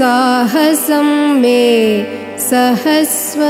साहसं मे सहस्व।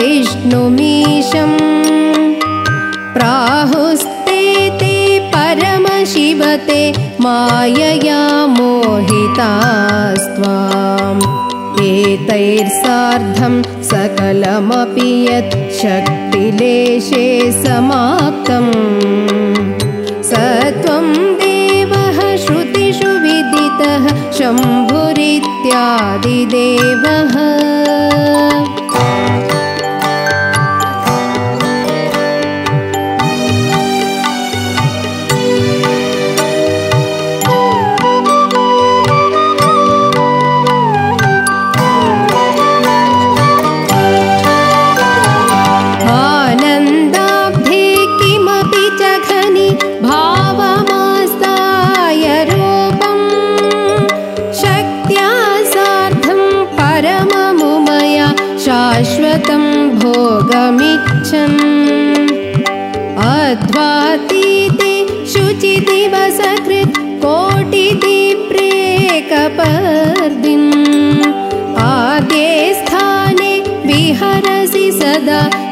विष्णुमीशम् प्राहुस्ते ते परमशिवते मायया मोहितास्त्वाम्। एतैर्सार्धं सकलमपि यत् शक्तिलेशे समाप्तम्। स त्वं देवः श्रुतिषु विदितः शम्भुरित्यादिदेवः।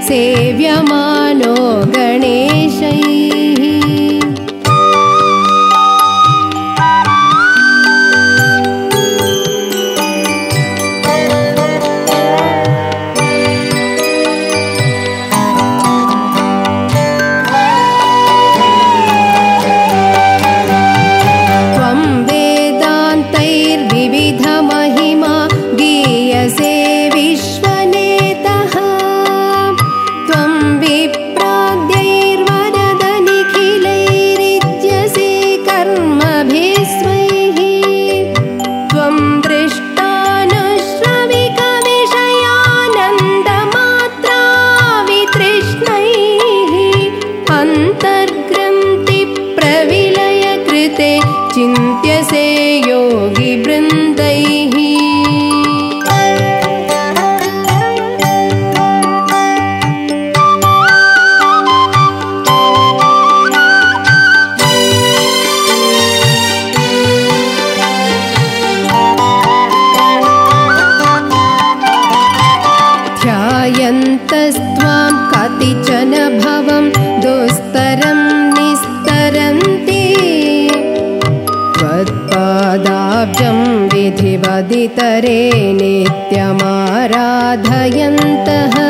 सेव्यमा। अन्तः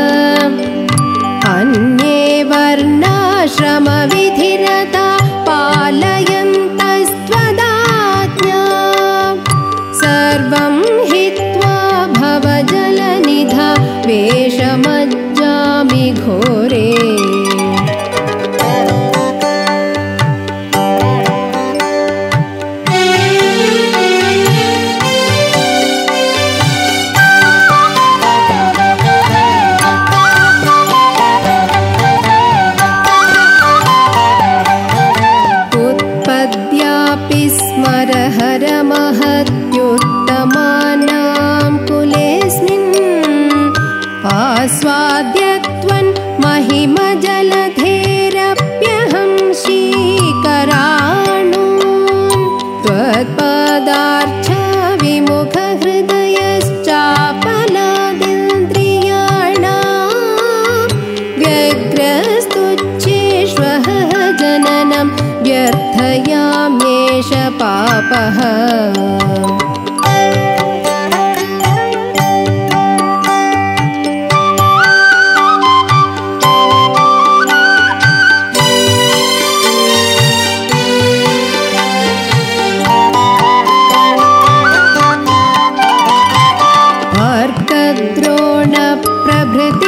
र्तद्रोणप्रभृति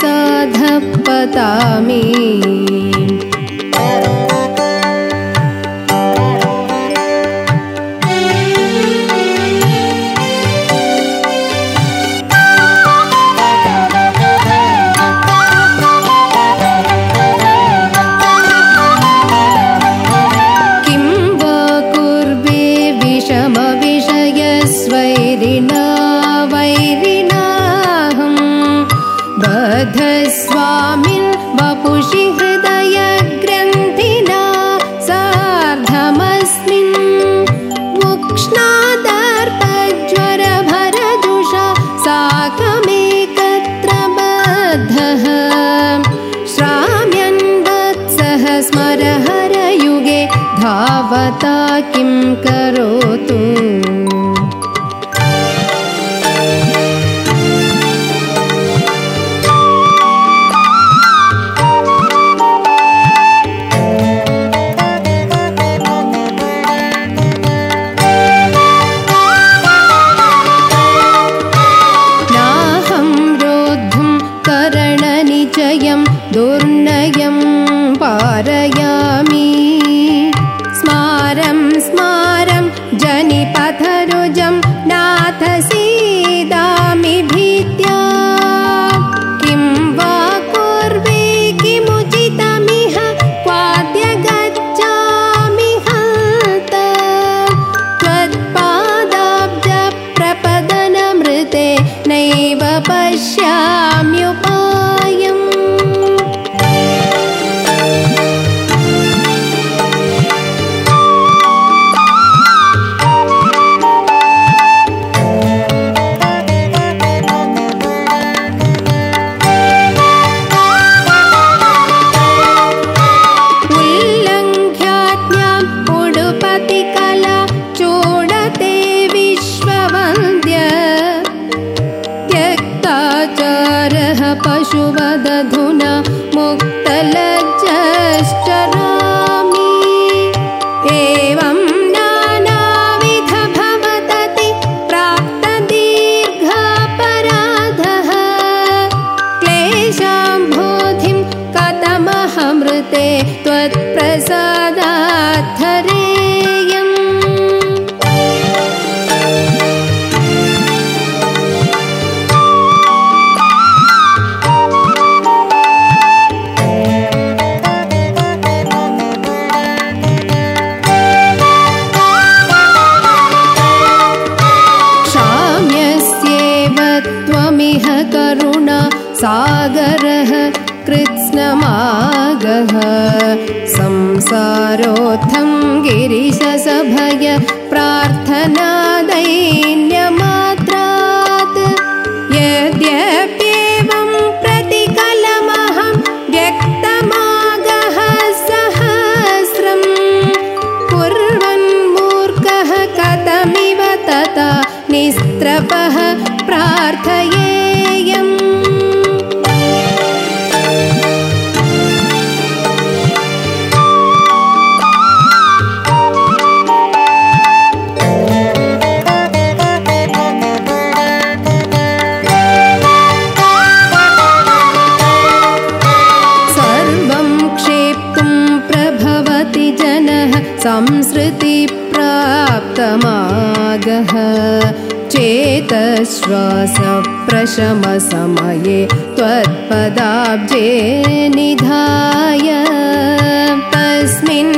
साधपतामि। माता किं करोतु? संसृतिप्राप्तमागः चेतश्वासप्रशमसमये त्वत्पदाब्जे निधाय तस्मिन्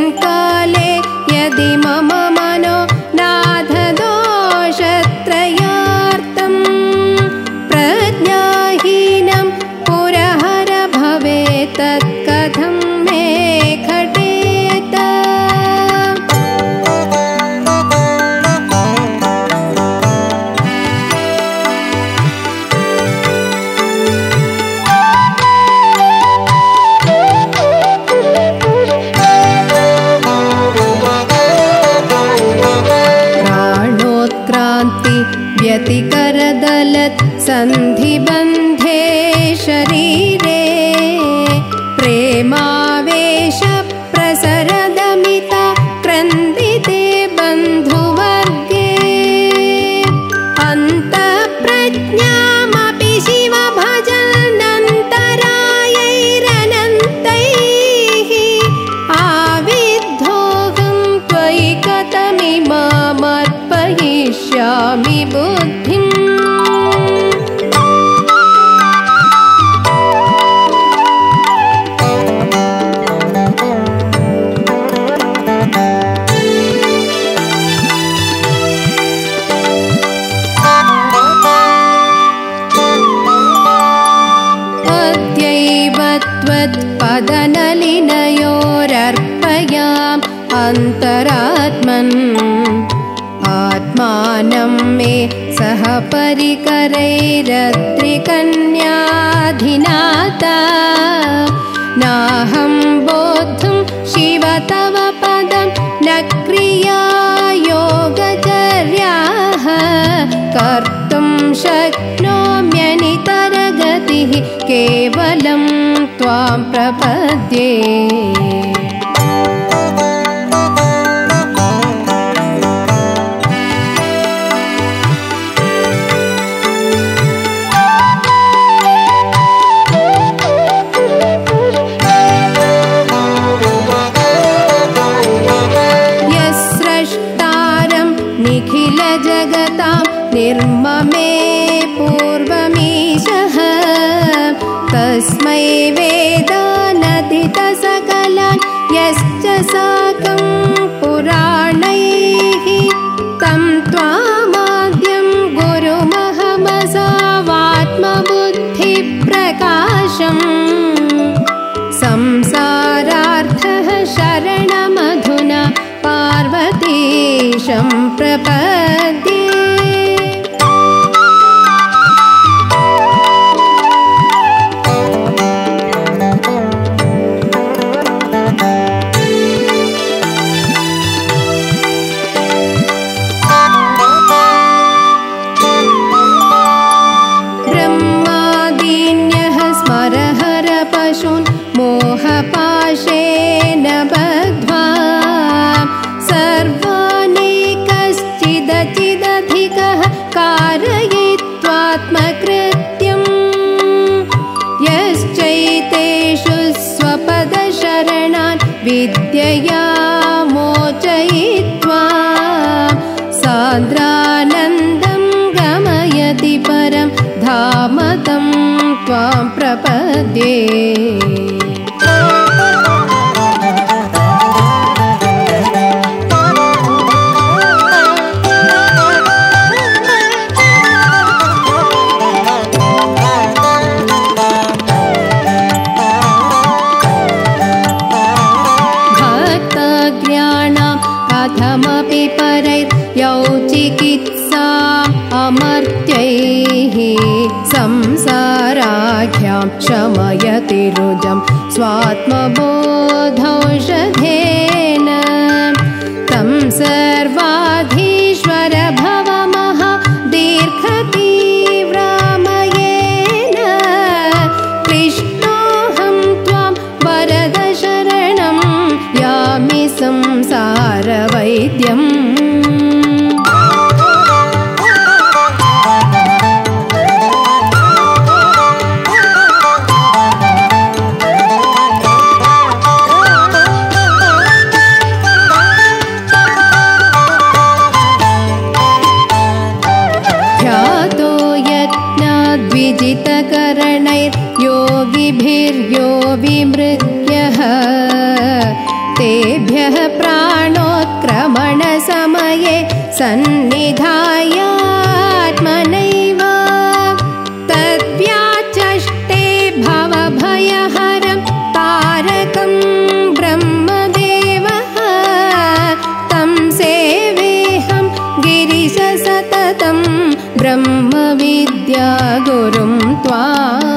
कथमिमामर्पयिष्यामि बुद्धिम् परिकरैरत्रिकन्याधिनाता नाहं बोद्धुं शिव तव पदं न क्रिया योगचर्याः। कर्तुं शक्नोम्यनितरगतिः केवलं त्वां प्रपद्ये वेदानदितसकलान् यश्च साकं पुराणैः तं त्वामाद्यं गुरुमहमसावात्मबुद्धिप्रकाशम् संसारार्थः शरणमधुना पार्वतीशं प्रपद्ये प्रपद्ये शमयति रुजं स्वात्मबोधौषधेन ब्रह्मविद्या गुरुं त्वाम्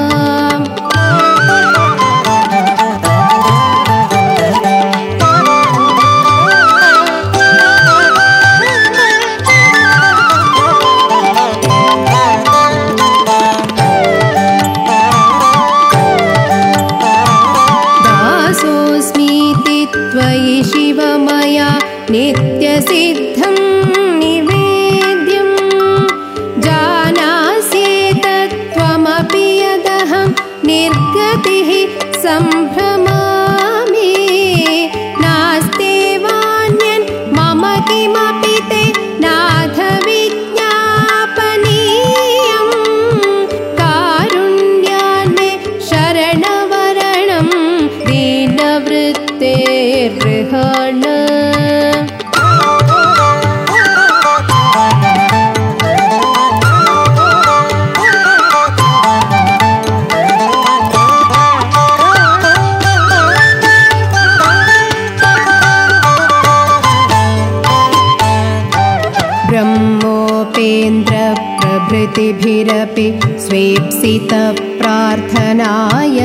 ब्रह्मोपेन्द्रप्रभृतिभिरपि स्वेप्सितप्रार्थनाय।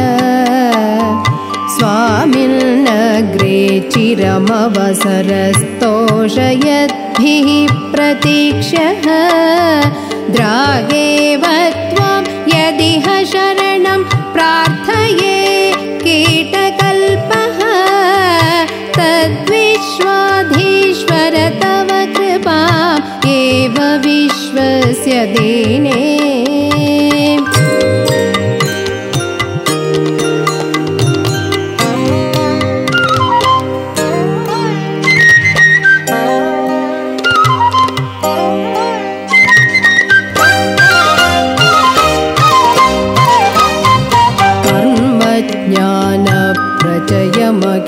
स्वामिन्नग्रे चिरमवसरस्तोषयद्भिः प्रतीक्ष्यः। द्रागेव त्वं यदिह शरणं प्रार्थये कीटकल्पः तद्विश्वाधीश्वर तव कृपा। एव विश्वस्य दीने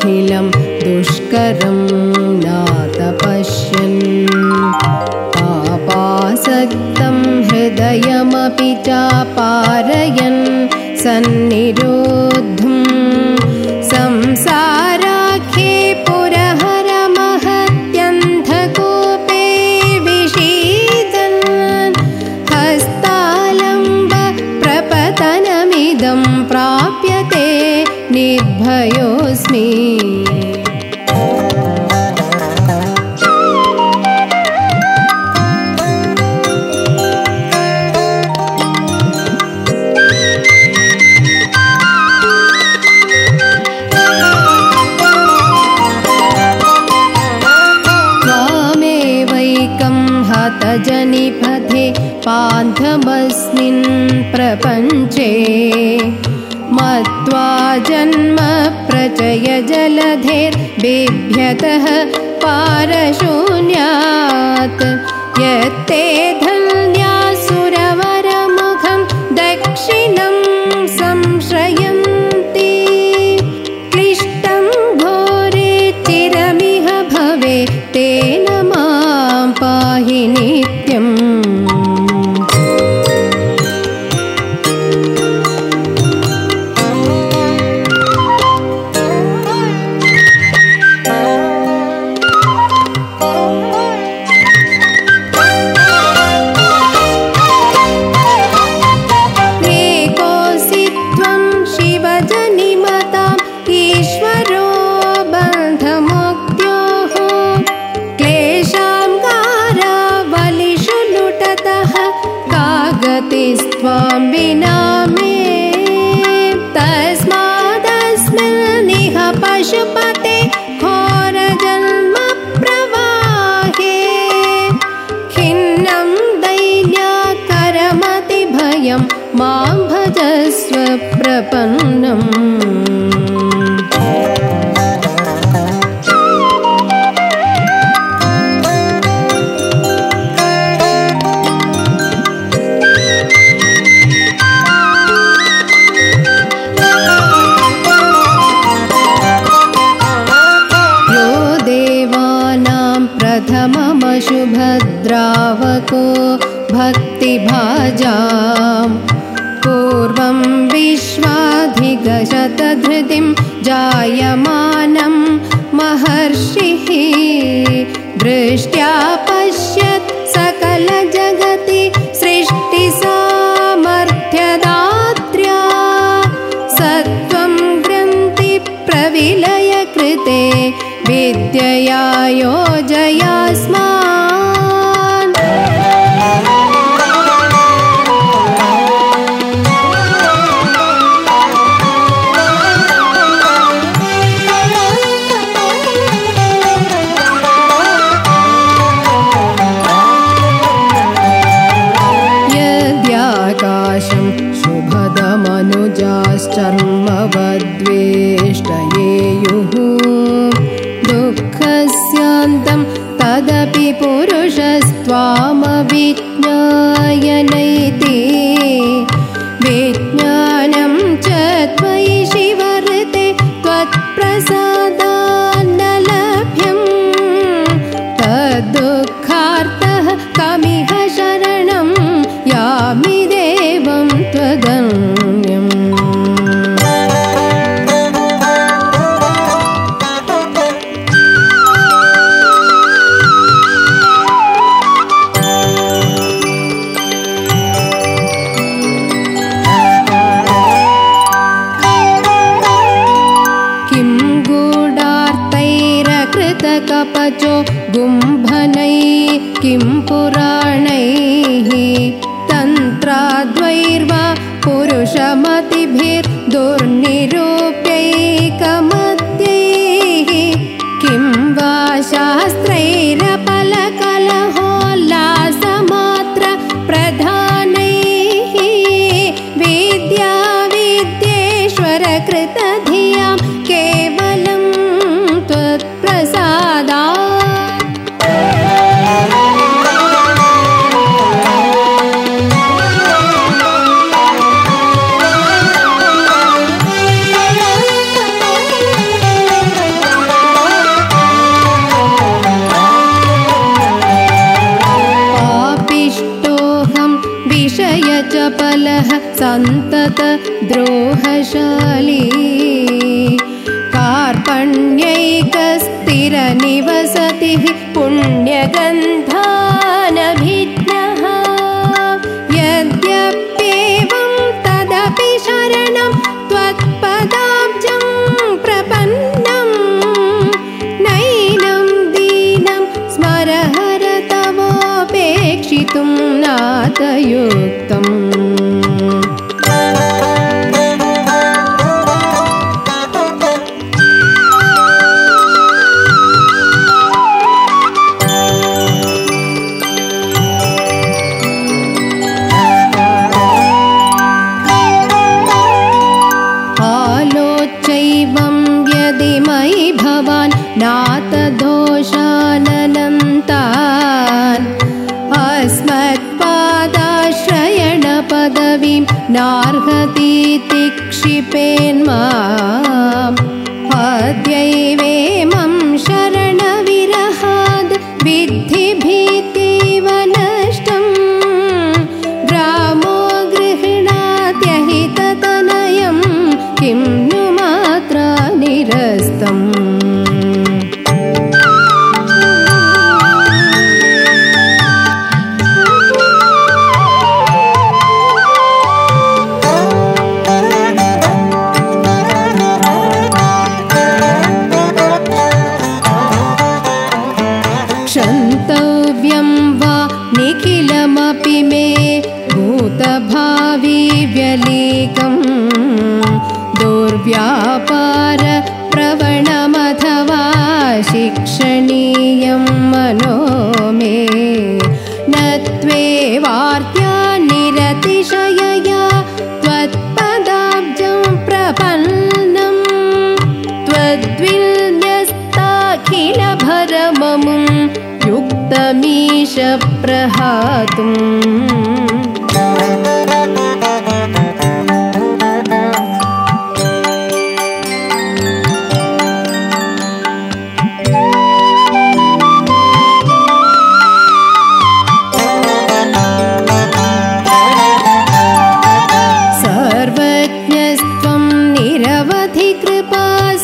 कर्मज्ञानप्रचयमखिलं दुष्करं नातपश्यन्। पापासक्तं हृदयमपि चापारयन्। सन्निरोद्धुं पान्थमस्मिन् प्रपञ्चे मत्वा जन्म प्रचय जलधेर्बिभ्यतः पारशून्यात् यत्ते मां भजस्व प्रपन्नम् प्रथममशुभद्रावको भक्तिभाजां जायमानं महर्षिः दृष्ट्या पश्यत् सकलजगति सृष्टिसामर्थ्यदात्र्या सत्त्वं ग्रन्थि प्रविलय कृते विद्यया would be सन्तत द्रोहशाली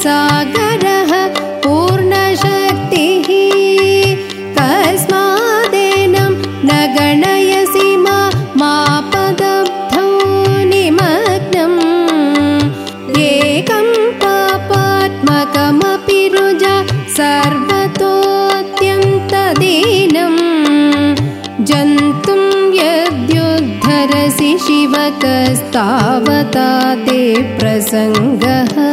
सागरः पूर्णशक्तिः। कस्मादेन न गणयसि मा पदब्धौ निमग्नम् एकं पापात्मकमपि रुजा सर्वतो जन्तुं यद्युद्धरसि शिवकस्तावतात्। सङ्गः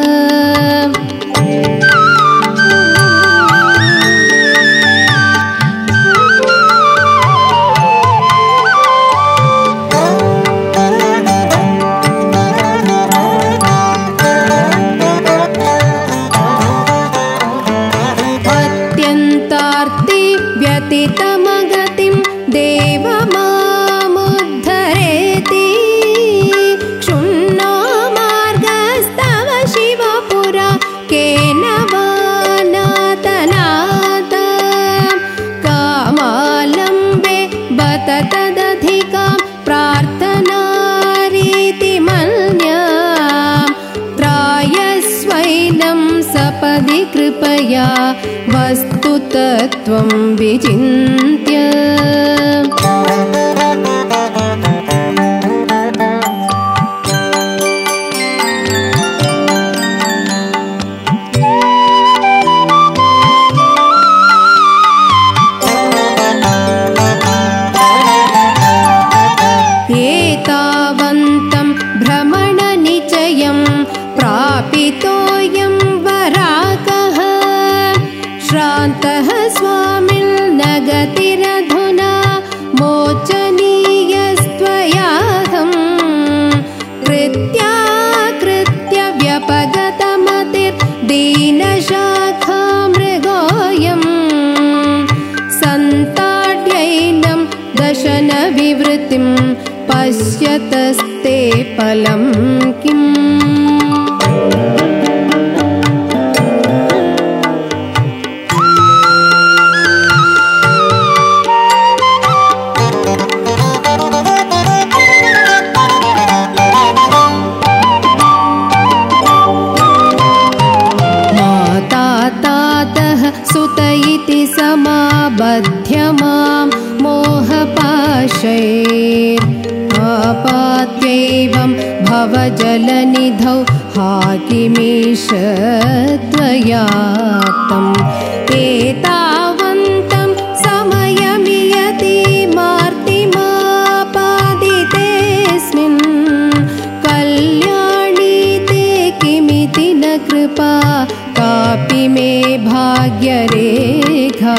भाग्यरेखा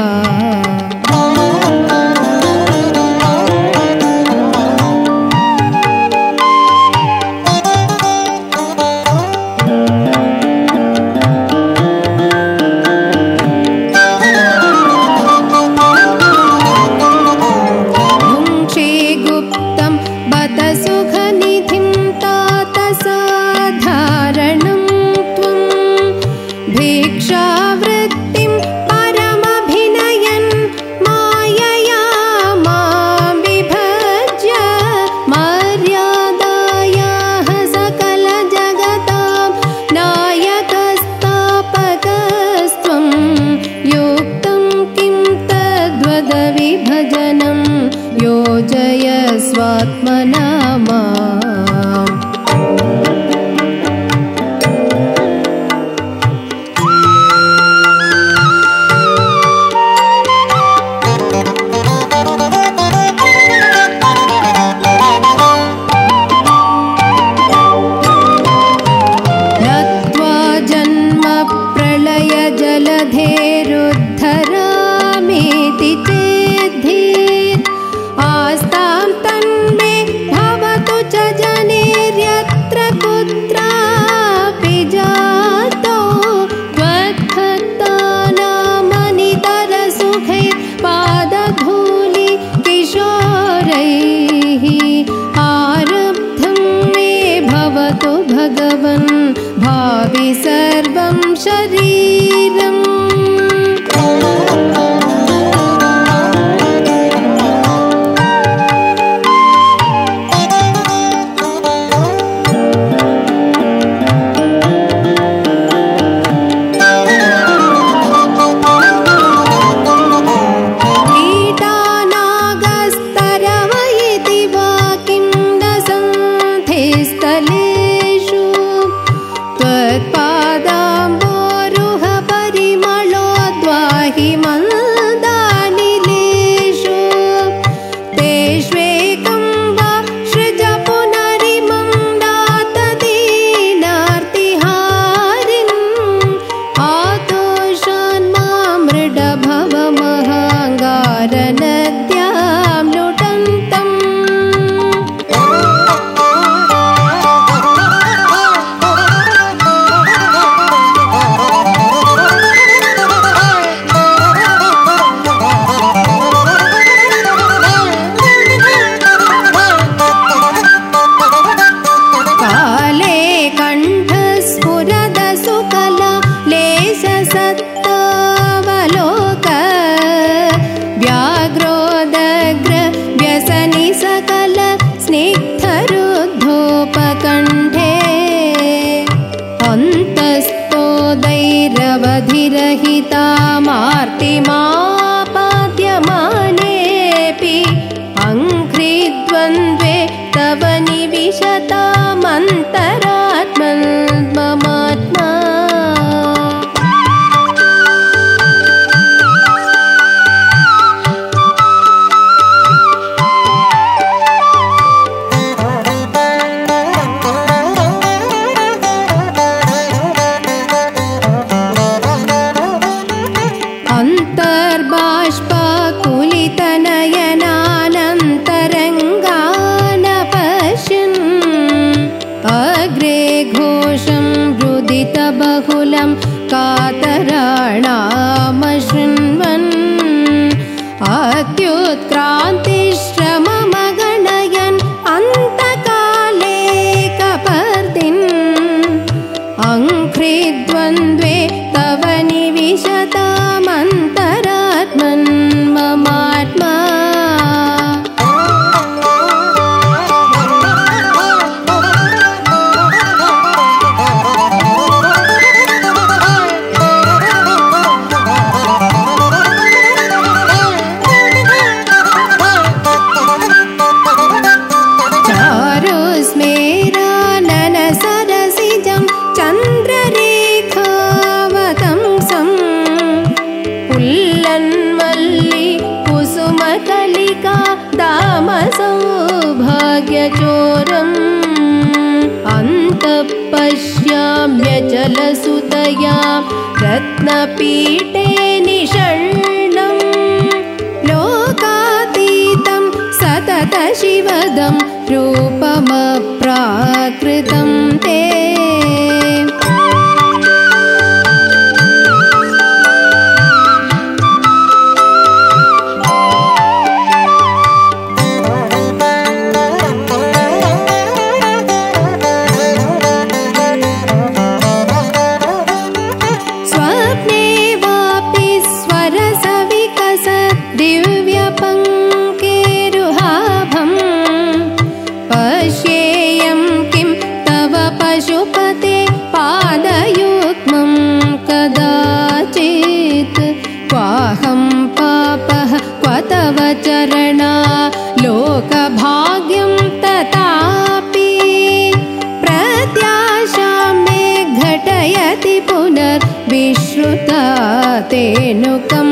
ರೇಣುಕಂ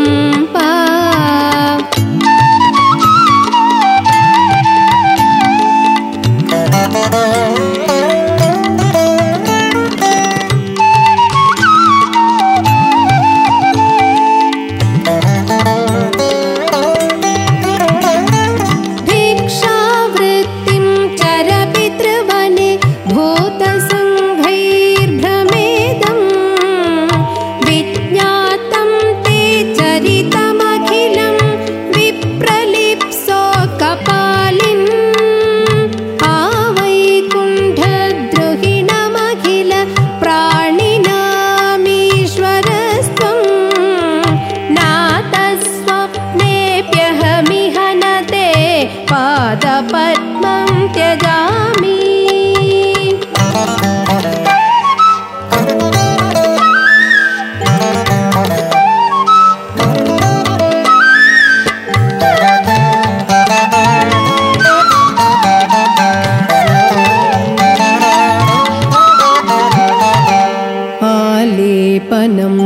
त्यजामिपनं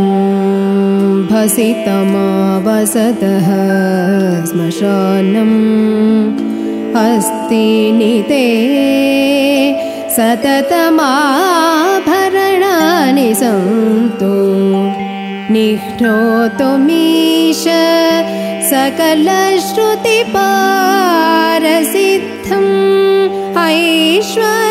भसितमा वसतः श्मशानम् नि ते सततमाभरणानि सन्तु। निष्ठोतुमीश सकलश्रुतिपारसिद्धम् ऐश्व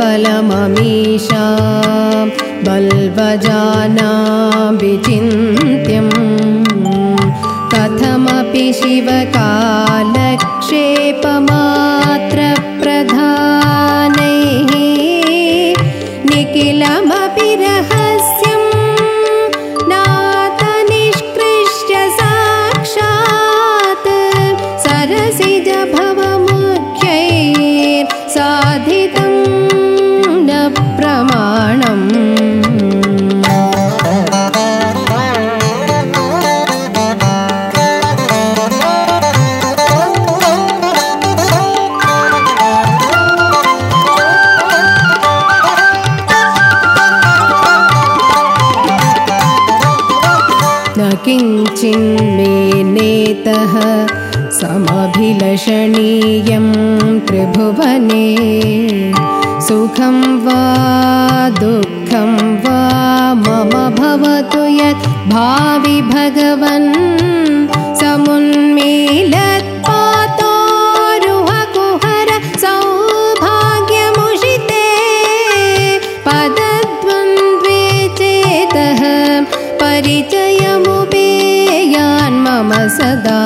बलममीषा बल्वजानाभिचिन्त्यं कथमपि शिवका समभिलषणीयं त्रिभुवने। सुखं वा दुःखं वा मम भवतु यत् भावि भगवन्। समुन्मीलत्पातोरुहकुहर सौभाग्यमुषिते। पदद्वन्द्वे चेतः परिचयमुपेयान् मम सदा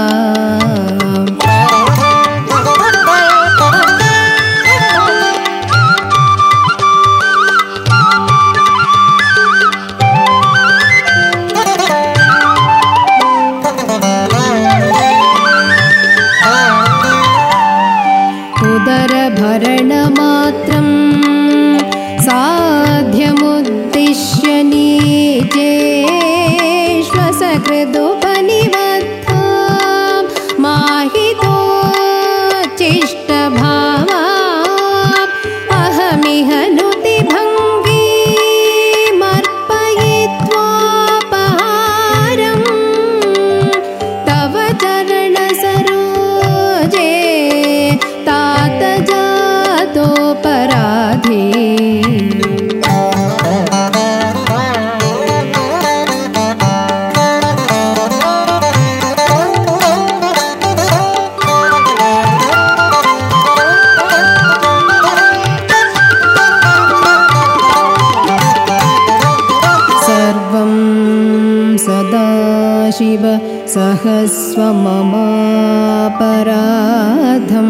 सहस्वममापराधं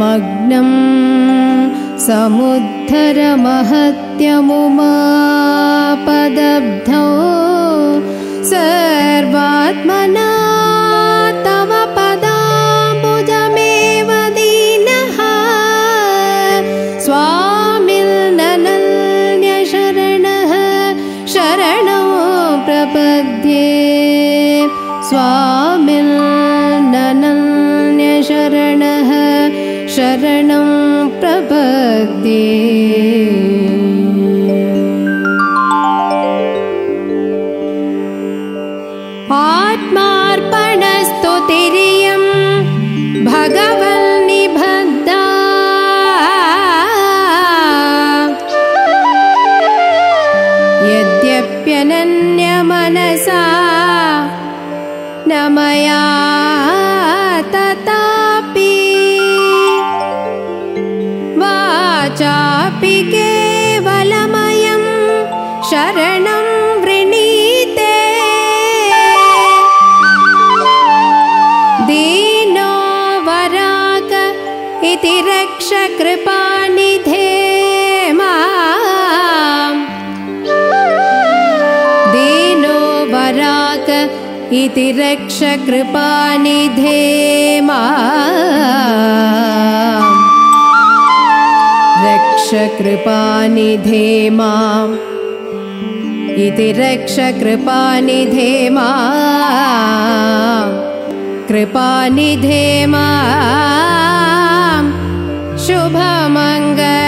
मग्नं समुद्धरमहत्यमुमापदब्धौ सर्वात्मना इति रक्ष कृपानिधे माम्। रक्ष कृपानिधे माम्। इति रक्ष कृपानिधे माम्। कृपानिधे माम्। शुभमङ्गल